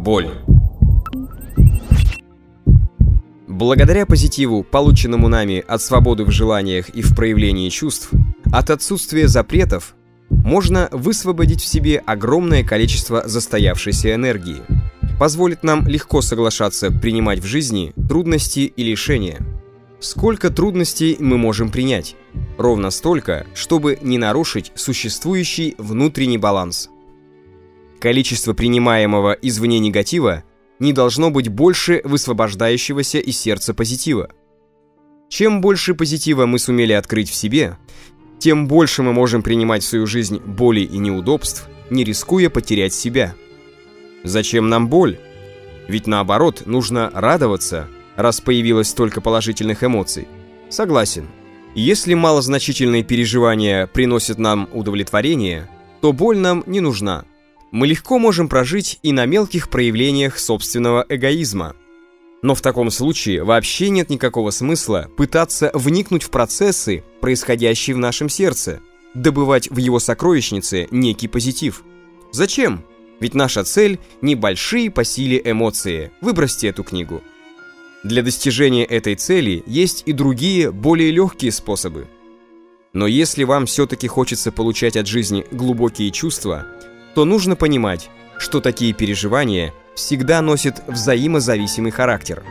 Боль. Благодаря позитиву, полученному нами от свободы в желаниях и в проявлении чувств, от отсутствия запретов, можно высвободить в себе огромное количество застоявшейся энергии. Позволит нам легко соглашаться принимать в жизни трудности и лишения. Сколько трудностей мы можем принять? Ровно столько, чтобы не нарушить существующий внутренний баланс. Количество принимаемого извне негатива не должно быть больше высвобождающегося из сердца позитива. Чем больше позитива мы сумели открыть в себе, тем больше мы можем принимать в свою жизнь боли и неудобств, не рискуя потерять себя. Зачем нам боль? Ведь наоборот, нужно радоваться, раз появилось столько положительных эмоций. Согласен. Если малозначительные переживания приносят нам удовлетворение, то боль нам не нужна мы легко можем прожить и на мелких проявлениях собственного эгоизма. Но в таком случае вообще нет никакого смысла пытаться вникнуть в процессы, происходящие в нашем сердце, добывать в его сокровищнице некий позитив. Зачем? Ведь наша цель – небольшие по силе эмоции. Выбросьте эту книгу. Для достижения этой цели есть и другие, более легкие способы. Но если вам все-таки хочется получать от жизни глубокие чувства – то нужно понимать, что такие переживания всегда носят взаимозависимый характер.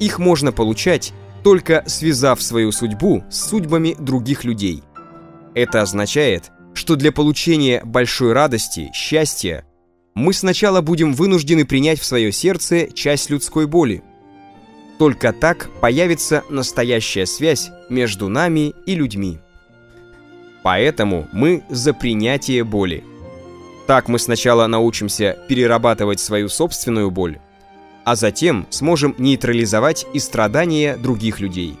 Их можно получать, только связав свою судьбу с судьбами других людей. Это означает, что для получения большой радости, счастья, мы сначала будем вынуждены принять в свое сердце часть людской боли. Только так появится настоящая связь между нами и людьми. Поэтому мы за принятие боли – так мы сначала научимся перерабатывать свою собственную боль, а затем сможем нейтрализовать и страдания других людей.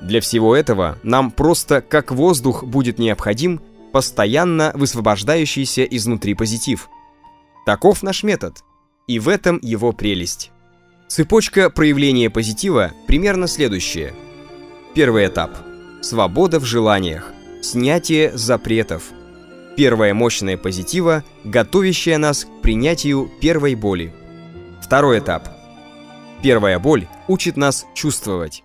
Для всего этого нам просто как воздух будет необходим постоянно высвобождающийся изнутри позитив. Таков наш метод, и в этом его прелесть. Цепочка проявления позитива примерно следующая. Первый этап. Свобода в желаниях. Снятие запретов – Первая мощная позитива, готовящая нас к принятию первой боли. Второй этап. Первая боль учит нас чувствовать.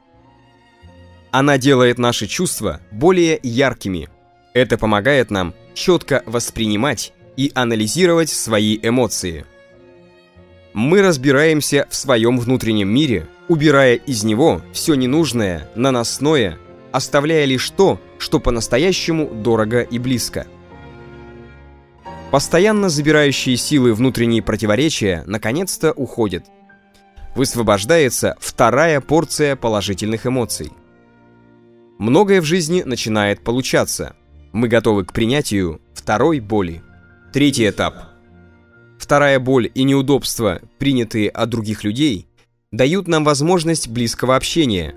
Она делает наши чувства более яркими. Это помогает нам четко воспринимать и анализировать свои эмоции. Мы разбираемся в своем внутреннем мире, убирая из него все ненужное, наносное, оставляя лишь то, что по-настоящему дорого и близко – Постоянно забирающие силы внутренние противоречия наконец-то уходят. Высвобождается вторая порция положительных эмоций. Многое в жизни начинает получаться. Мы готовы к принятию второй боли. Третий этап. Вторая боль и неудобства, принятые от других людей, дают нам возможность близкого общения,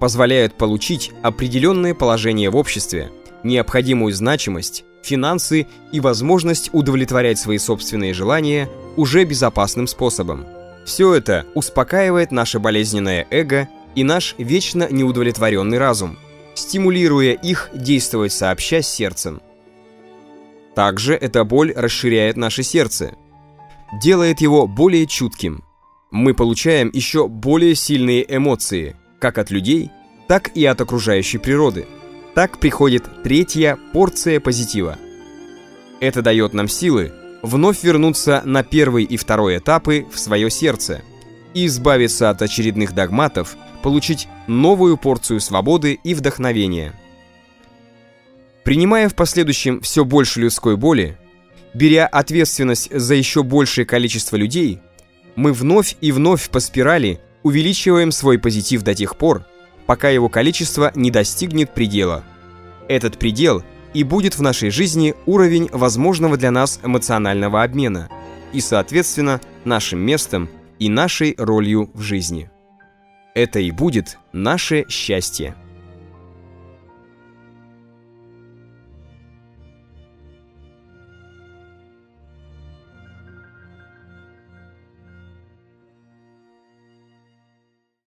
позволяют получить определенное положение в обществе, необходимую значимость финансы и возможность удовлетворять свои собственные желания уже безопасным способом. Все это успокаивает наше болезненное эго и наш вечно неудовлетворенный разум, стимулируя их действовать сообща с сердцем. Также эта боль расширяет наше сердце, делает его более чутким. Мы получаем еще более сильные эмоции, как от людей, так и от окружающей природы – так приходит третья порция позитива. Это дает нам силы вновь вернуться на первый и второй этапы в свое сердце и избавиться от очередных догматов, получить новую порцию свободы и вдохновения. Принимая в последующем все больше людской боли, беря ответственность за еще большее количество людей, мы вновь и вновь по спирали увеличиваем свой позитив до тех пор, пока его количество не достигнет предела. Этот предел и будет в нашей жизни уровень возможного для нас эмоционального обмена и, соответственно, нашим местом и нашей ролью в жизни. Это и будет наше счастье.